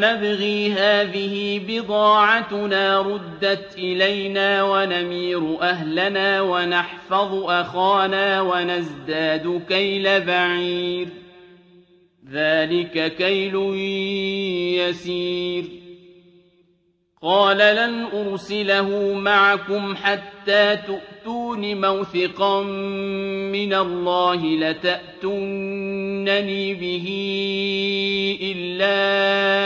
نبغي هذه بضاعتنا ردت إلينا ونمير أهلنا ونحفظ أخانا ونزداد كيل بعير. ذلك كيل يسير. قال لن أرسله معكم حتى تؤتون موثقا من الله لتأتونني به إلا